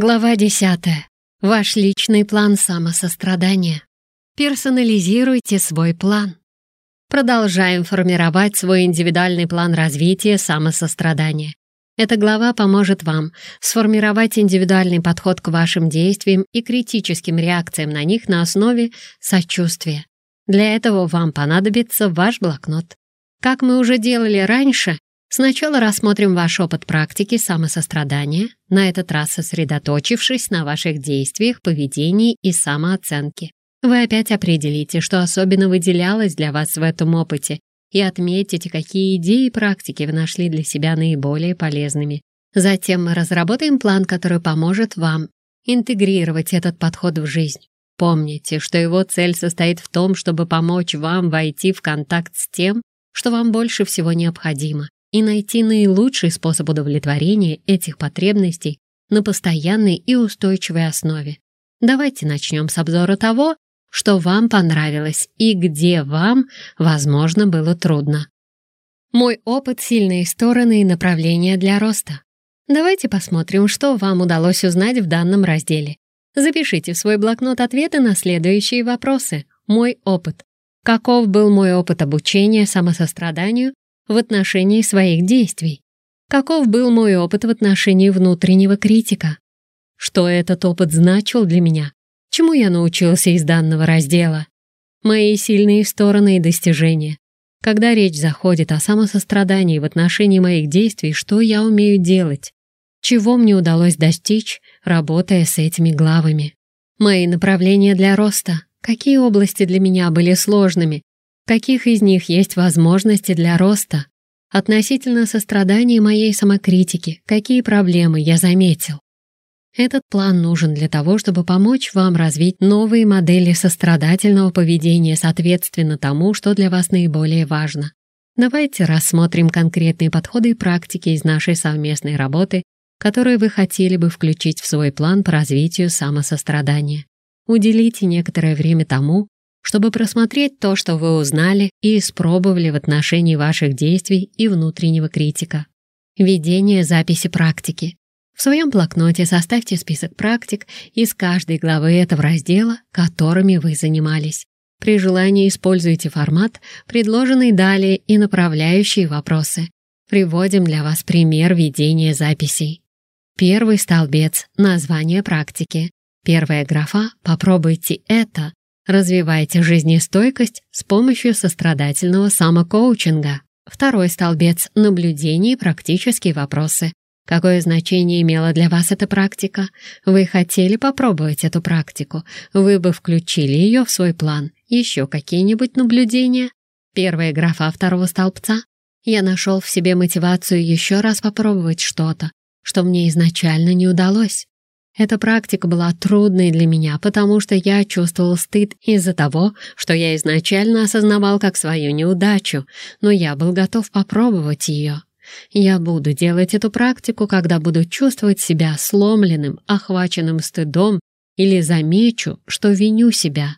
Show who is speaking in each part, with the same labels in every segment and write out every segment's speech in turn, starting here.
Speaker 1: Глава 10. Ваш личный план самосострадания. Персонализируйте свой план. Продолжаем формировать свой индивидуальный план развития самосострадания. Эта глава поможет вам сформировать индивидуальный подход к вашим действиям и критическим реакциям на них на основе сочувствия. Для этого вам понадобится ваш блокнот. Как мы уже делали раньше, Сначала рассмотрим ваш опыт практики самосострадания, на этот раз сосредоточившись на ваших действиях, поведении и самооценке. Вы опять определите, что особенно выделялось для вас в этом опыте, и отметите, какие идеи и практики вы нашли для себя наиболее полезными. Затем мы разработаем план, который поможет вам интегрировать этот подход в жизнь. Помните, что его цель состоит в том, чтобы помочь вам войти в контакт с тем, что вам больше всего необходимо, и найти наилучший способ удовлетворения этих потребностей на постоянной и устойчивой основе. Давайте начнем с обзора того, что вам понравилось и где вам, возможно, было трудно. Мой опыт, сильные стороны и направления для роста. Давайте посмотрим, что вам удалось узнать в данном разделе. Запишите в свой блокнот ответы на следующие вопросы. Мой опыт. Каков был мой опыт обучения самосостраданию в отношении своих действий? Каков был мой опыт в отношении внутреннего критика? Что этот опыт значил для меня? Чему я научился из данного раздела? Мои сильные стороны и достижения. Когда речь заходит о самосострадании в отношении моих действий, что я умею делать? Чего мне удалось достичь, работая с этими главами? Мои направления для роста. Какие области для меня были сложными, каких из них есть возможности для роста, относительно сострадания моей самокритики, какие проблемы я заметил. Этот план нужен для того, чтобы помочь вам развить новые модели сострадательного поведения соответственно тому, что для вас наиболее важно. Давайте рассмотрим конкретные подходы и практики из нашей совместной работы, которые вы хотели бы включить в свой план по развитию самосострадания. Уделите некоторое время тому, чтобы просмотреть то, что вы узнали и испробовали в отношении ваших действий и внутреннего критика. Ведение записи практики. В своем блокноте составьте список практик из каждой главы этого раздела, которыми вы занимались. При желании используйте формат, предложенный далее и направляющие вопросы. Приводим для вас пример ведения записей. Первый столбец — название практики. Первая графа «Попробуйте это» Развивайте жизнестойкость с помощью сострадательного самокоучинга. Второй столбец – наблюдение и практические вопросы. Какое значение имела для вас эта практика? Вы хотели попробовать эту практику? Вы бы включили ее в свой план. Еще какие-нибудь наблюдения? Первая графа второго столбца. Я нашел в себе мотивацию еще раз попробовать что-то, что мне изначально не удалось. Эта практика была трудной для меня, потому что я чувствовал стыд из-за того, что я изначально осознавал как свою неудачу, но я был готов попробовать ее. Я буду делать эту практику, когда буду чувствовать себя сломленным, охваченным стыдом или замечу, что виню себя.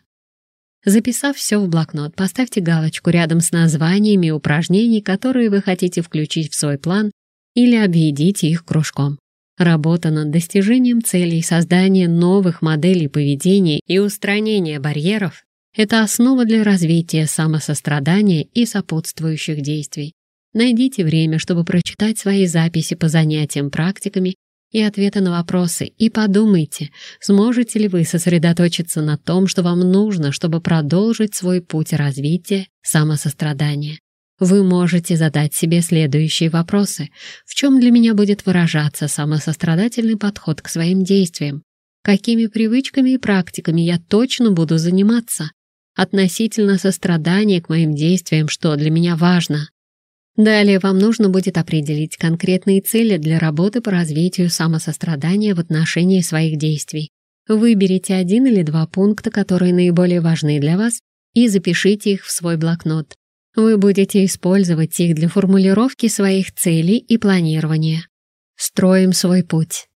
Speaker 1: Записав все в блокнот, поставьте галочку рядом с названиями упражнений, которые вы хотите включить в свой план, или обведите их кружком. Работа над достижением целей создания новых моделей поведения и устранения барьеров — это основа для развития самосострадания и сопутствующих действий. Найдите время, чтобы прочитать свои записи по занятиям практиками и ответы на вопросы, и подумайте, сможете ли вы сосредоточиться на том, что вам нужно, чтобы продолжить свой путь развития самосострадания. Вы можете задать себе следующие вопросы. В чем для меня будет выражаться самосострадательный подход к своим действиям? Какими привычками и практиками я точно буду заниматься? Относительно сострадания к моим действиям, что для меня важно? Далее вам нужно будет определить конкретные цели для работы по развитию самосострадания в отношении своих действий. Выберите один или два пункта, которые наиболее важны для вас, и запишите их в свой блокнот. Вы будете использовать их для формулировки своих целей и планирования. Строим свой путь.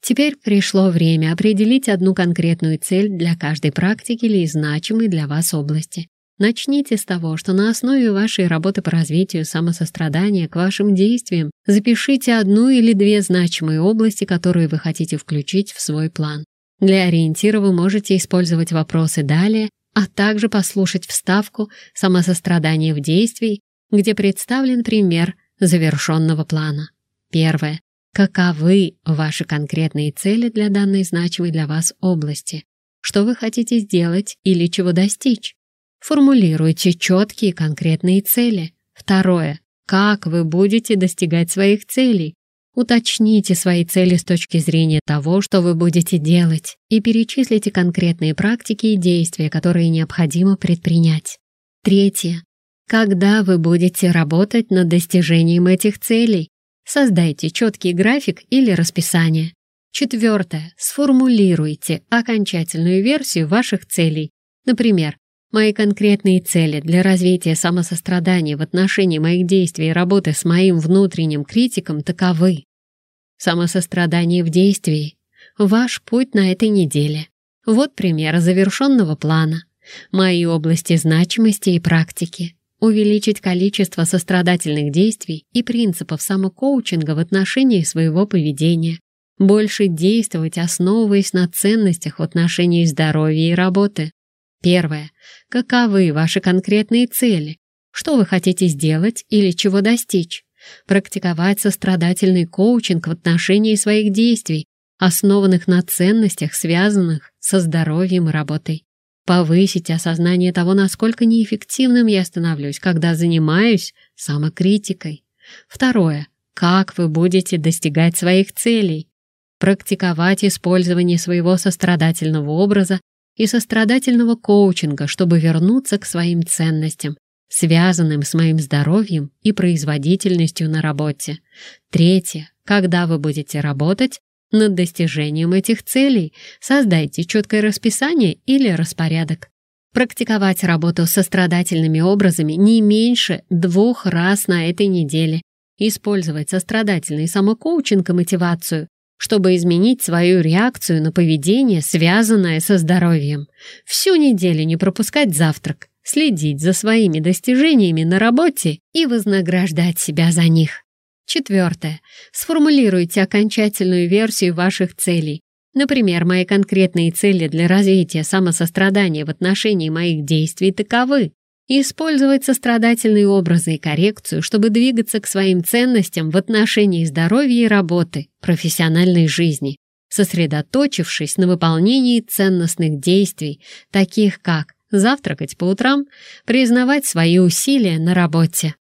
Speaker 1: Теперь пришло время определить одну конкретную цель для каждой практики или значимой для вас области. Начните с того, что на основе вашей работы по развитию самосострадания к вашим действиям запишите одну или две значимые области, которые вы хотите включить в свой план. Для ориентира вы можете использовать вопросы далее, а также послушать вставку «Самосострадание в действии», где представлен пример завершенного плана. Первое. Каковы ваши конкретные цели для данной значимой для вас области? Что вы хотите сделать или чего достичь? Формулируйте четкие конкретные цели. Второе. Как вы будете достигать своих целей? Уточните свои цели с точки зрения того, что вы будете делать, и перечислите конкретные практики и действия, которые необходимо предпринять. Третье. Когда вы будете работать над достижением этих целей? Создайте четкий график или расписание. Четвертое. Сформулируйте окончательную версию ваших целей. Например, мои конкретные цели для развития самосострадания в отношении моих действий и работы с моим внутренним критиком таковы. Самосострадание в действии. Ваш путь на этой неделе. Вот пример завершенного плана. Мои области значимости и практики увеличить количество сострадательных действий и принципов самокоучинга в отношении своего поведения, больше действовать, основываясь на ценностях в отношении здоровья и работы. Первое. Каковы ваши конкретные цели? Что вы хотите сделать или чего достичь? Практиковать сострадательный коучинг в отношении своих действий, основанных на ценностях, связанных со здоровьем и работой повысить осознание того, насколько неэффективным я становлюсь, когда занимаюсь самокритикой. Второе. Как вы будете достигать своих целей? Практиковать использование своего сострадательного образа и сострадательного коучинга, чтобы вернуться к своим ценностям, связанным с моим здоровьем и производительностью на работе. Третье. Когда вы будете работать над достижением этих целей создайте четкое расписание или распорядок. Практиковать работу со страдательными образами не меньше двух раз на этой неделе. Использовать сострадательный самокоучинг и мотивацию, чтобы изменить свою реакцию на поведение, связанное со здоровьем. Всю неделю не пропускать завтрак, следить за своими достижениями на работе и вознаграждать себя за них. Четвертое. Сформулируйте окончательную версию ваших целей. Например, мои конкретные цели для развития самосострадания в отношении моих действий таковы. Использовать сострадательные образы и коррекцию, чтобы двигаться к своим ценностям в отношении здоровья и работы, профессиональной жизни, сосредоточившись на выполнении ценностных действий, таких как завтракать по утрам, признавать свои усилия на работе.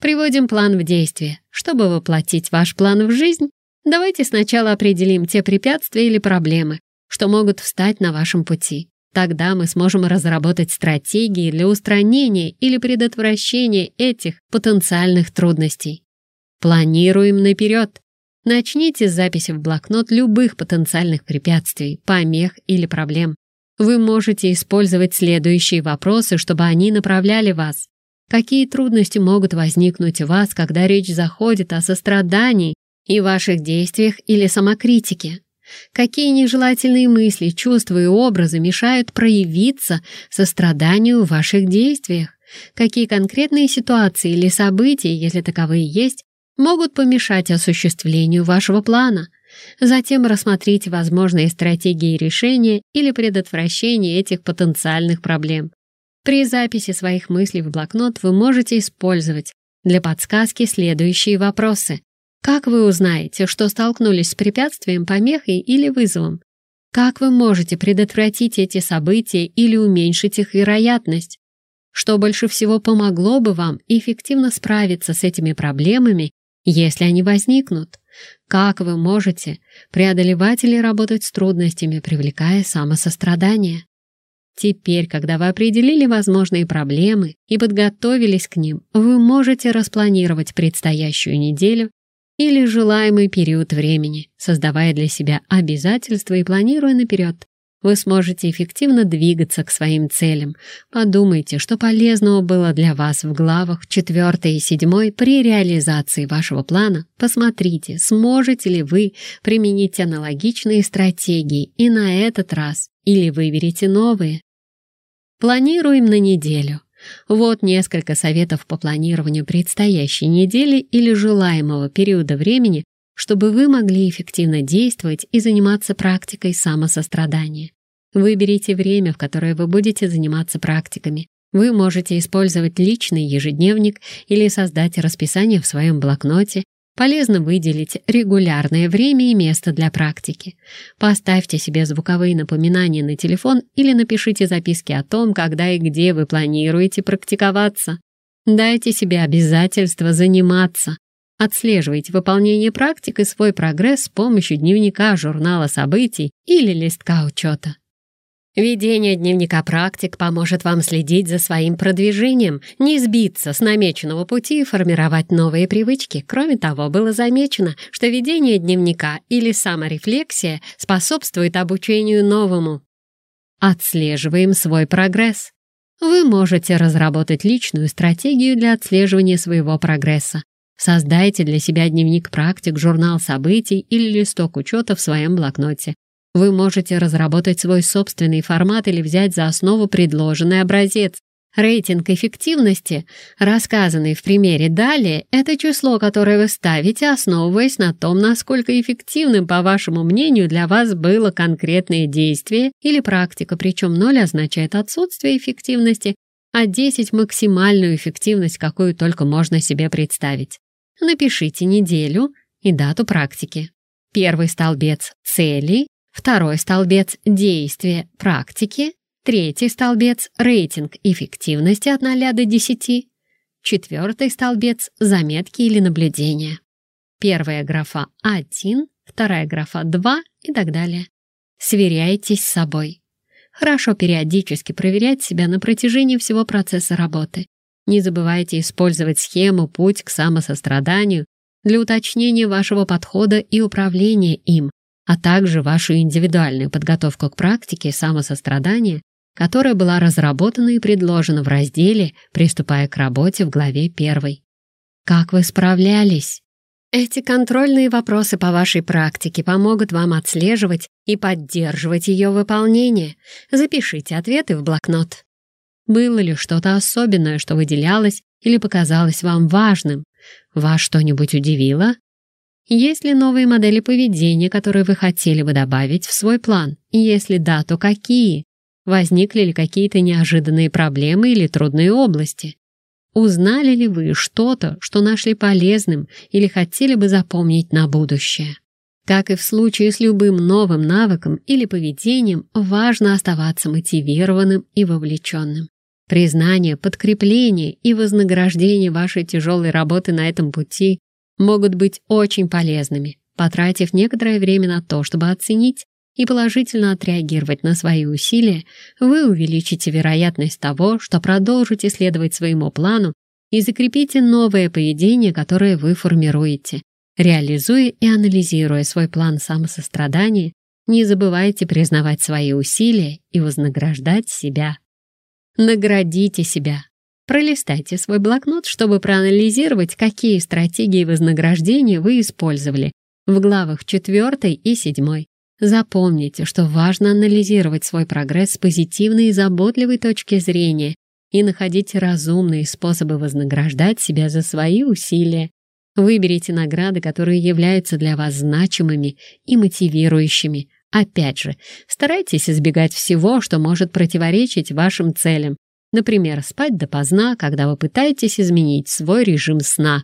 Speaker 1: Приводим план в действие. Чтобы воплотить ваш план в жизнь, давайте сначала определим те препятствия или проблемы, что могут встать на вашем пути. Тогда мы сможем разработать стратегии для устранения или предотвращения этих потенциальных трудностей. Планируем наперед. Начните с записи в блокнот любых потенциальных препятствий, помех или проблем. Вы можете использовать следующие вопросы, чтобы они направляли вас. Какие трудности могут возникнуть у вас, когда речь заходит о сострадании и ваших действиях или самокритике? Какие нежелательные мысли, чувства и образы мешают проявиться состраданию в ваших действиях? Какие конкретные ситуации или события, если таковые есть, могут помешать осуществлению вашего плана? Затем рассмотрите возможные стратегии решения или предотвращения этих потенциальных проблем. При записи своих мыслей в блокнот вы можете использовать для подсказки следующие вопросы. Как вы узнаете, что столкнулись с препятствием, помехой или вызовом? Как вы можете предотвратить эти события или уменьшить их вероятность? Что больше всего помогло бы вам эффективно справиться с этими проблемами, если они возникнут? Как вы можете преодолевать или работать с трудностями, привлекая самосострадание? Теперь, когда вы определили возможные проблемы и подготовились к ним, вы можете распланировать предстоящую неделю или желаемый период времени, создавая для себя обязательства и планируя наперед. Вы сможете эффективно двигаться к своим целям. Подумайте, что полезного было для вас в главах 4 и 7 при реализации вашего плана. Посмотрите, сможете ли вы применить аналогичные стратегии и на этот раз, или выберете новые. Планируем на неделю. Вот несколько советов по планированию предстоящей недели или желаемого периода времени, чтобы вы могли эффективно действовать и заниматься практикой самосострадания. Выберите время, в которое вы будете заниматься практиками. Вы можете использовать личный ежедневник или создать расписание в своем блокноте. Полезно выделить регулярное время и место для практики. Поставьте себе звуковые напоминания на телефон или напишите записки о том, когда и где вы планируете практиковаться. Дайте себе обязательство заниматься. Отслеживайте выполнение практик и свой прогресс с помощью дневника, журнала событий или листка учета. Ведение дневника практик поможет вам следить за своим продвижением, не сбиться с намеченного пути и формировать новые привычки. Кроме того, было замечено, что ведение дневника или саморефлексия способствует обучению новому. Отслеживаем свой прогресс. Вы можете разработать личную стратегию для отслеживания своего прогресса. Создайте для себя дневник практик, журнал событий или листок учета в своем блокноте. Вы можете разработать свой собственный формат или взять за основу предложенный образец. Рейтинг эффективности, рассказанный в примере далее, это число, которое вы ставите, основываясь на том, насколько эффективным, по вашему мнению, для вас было конкретное действие или практика, причем 0 означает отсутствие эффективности, а 10 — максимальную эффективность, какую только можно себе представить. Напишите неделю и дату практики. Первый столбец — цели, Второй столбец — действия практики. Третий столбец — рейтинг эффективности от 0 до 10. Четвертый столбец — заметки или наблюдения. Первая графа — 1, вторая графа — 2 и так далее. Сверяйтесь с собой. Хорошо периодически проверять себя на протяжении всего процесса работы. Не забывайте использовать схему «Путь к самосостраданию» для уточнения вашего подхода и управления им, а также вашу индивидуальную подготовку к практике самосострадания, которая была разработана и предложена в разделе «Приступая к работе» в главе 1. Как вы справлялись? Эти контрольные вопросы по вашей практике помогут вам отслеживать и поддерживать ее выполнение. Запишите ответы в блокнот. Было ли что-то особенное, что выделялось или показалось вам важным? Вас что-нибудь удивило? Есть ли новые модели поведения, которые вы хотели бы добавить в свой план? И если да, то какие? Возникли ли какие-то неожиданные проблемы или трудные области? Узнали ли вы что-то, что нашли полезным или хотели бы запомнить на будущее? Как и в случае с любым новым навыком или поведением, важно оставаться мотивированным и вовлеченным. Признание, подкрепление и вознаграждение вашей тяжелой работы на этом пути могут быть очень полезными, потратив некоторое время на то, чтобы оценить и положительно отреагировать на свои усилия, вы увеличите вероятность того, что продолжите следовать своему плану и закрепите новое поведение, которое вы формируете. Реализуя и анализируя свой план самосострадания, не забывайте признавать свои усилия и вознаграждать себя. Наградите себя, Пролистайте свой блокнот, чтобы проанализировать, какие стратегии вознаграждения вы использовали в главах 4 и 7. Запомните, что важно анализировать свой прогресс с позитивной и заботливой точки зрения и находить разумные способы вознаграждать себя за свои усилия. Выберите награды, которые являются для вас значимыми и мотивирующими. Опять же, старайтесь избегать всего, что может противоречить вашим целям, Например, спать допоздна, когда вы пытаетесь изменить свой режим сна.